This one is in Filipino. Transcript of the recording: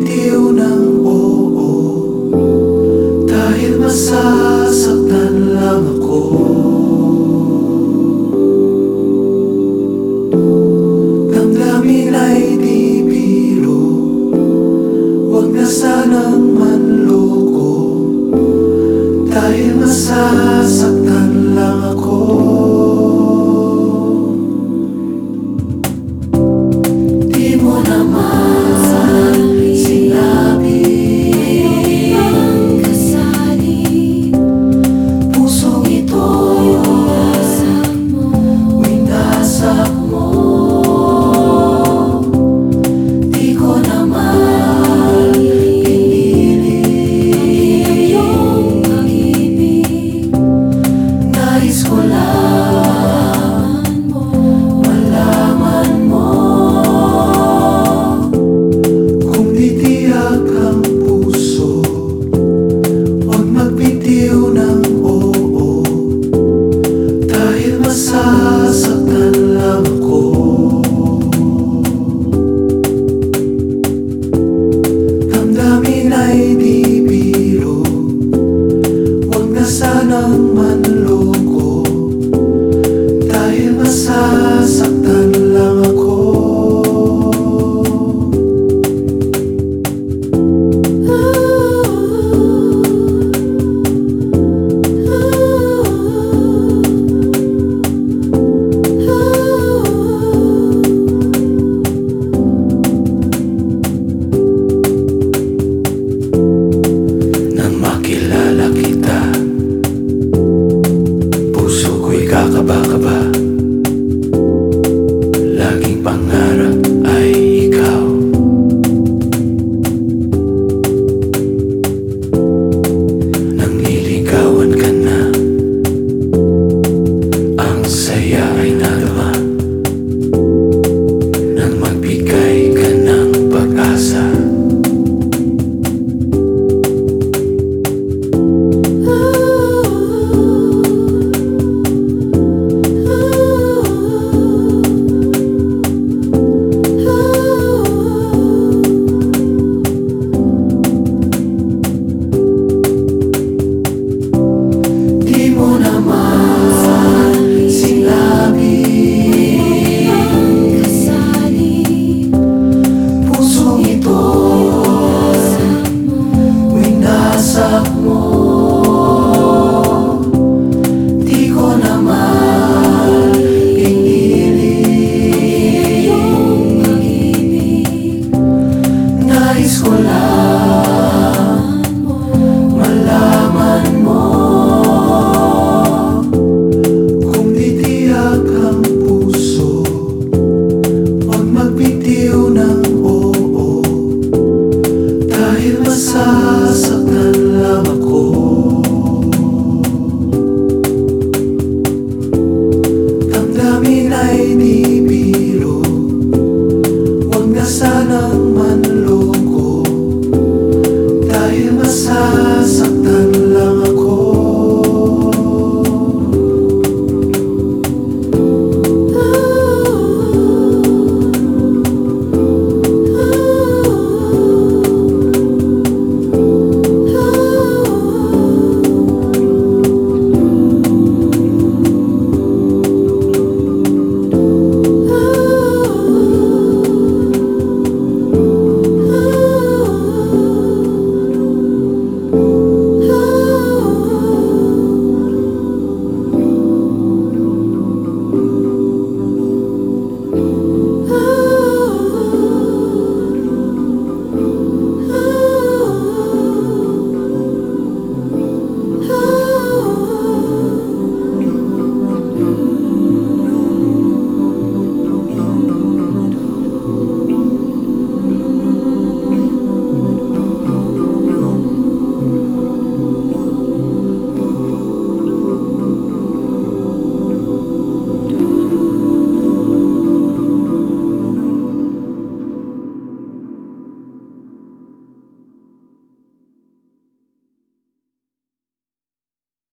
bitiw ng oo. Dahil masasaktan lang ako. Damdamin ay di biro Huwag na sanang manloko. Dahil masasaktan lang ako. ng manloko. Dahil masasaktan ka ba?